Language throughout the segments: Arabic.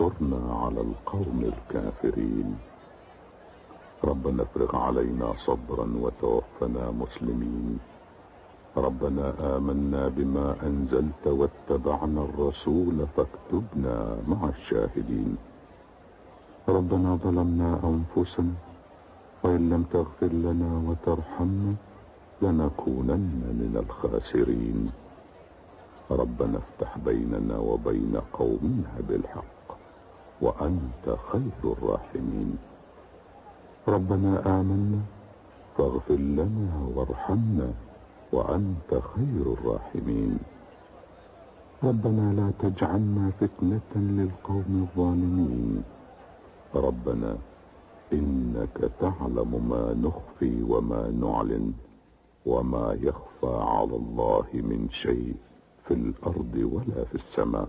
وانصرنا على القوم الكافرين. ربنا افرغ علينا صبرا وتوفنا مسلمين. ربنا آمنا بما أنزلت واتبعنا الرسول فاكتبنا مع الشاهدين. ربنا ظلمنا أنفسنا وإن لم تغفر لنا وترحمنا لنكونن من الخاسرين. ربنا افتح بيننا وبين قومنا بالحق. وأنت خير الراحمين. ربنا آمنا فاغفر لنا وارحمنا وأنت خير الراحمين. ربنا لا تجعلنا فتنة للقوم الظالمين. ربنا إنك تعلم ما نخفي وما نعلن وما يخفى على الله من شيء في الأرض ولا في السماء.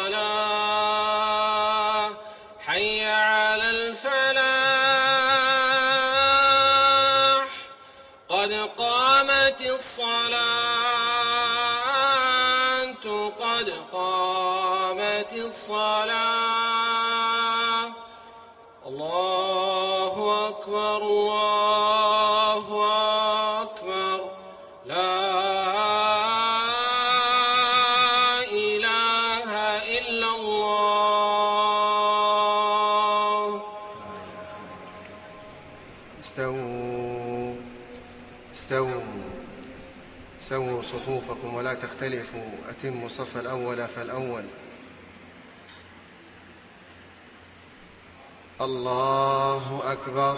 الله أكبر. لا إله إلا الله. استووا استووا سووا صفوفكم ولا تختلفوا. أتموا الصف الأول فالأول. الله أكبر.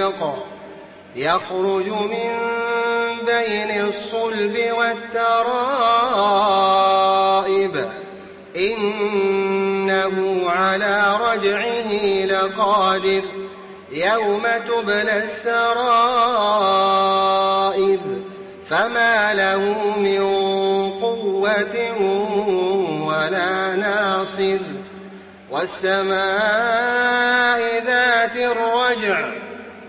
دافق يخرج من بين الصلب والترائب. إنه على رجعه لقادر يوم تبلى السرائب. فما له من قوة ولا ناصر. والسماء ذات الرجع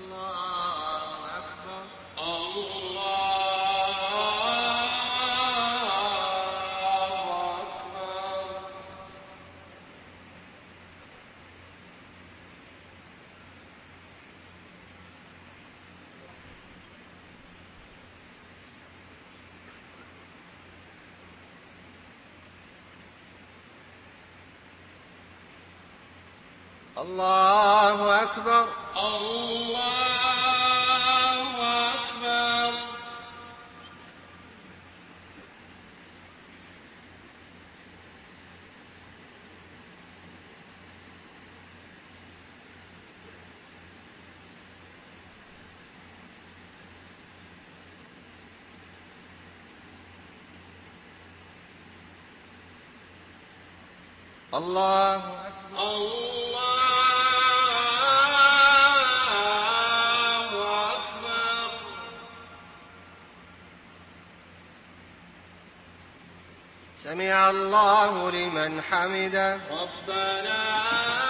الله أكبر الله أكبر الله أكبر الله أكبر الله أكبر. الله أكبر سمع الله لمن حمده. ربنا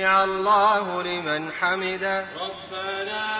سمع الله لمن حمده. ربنا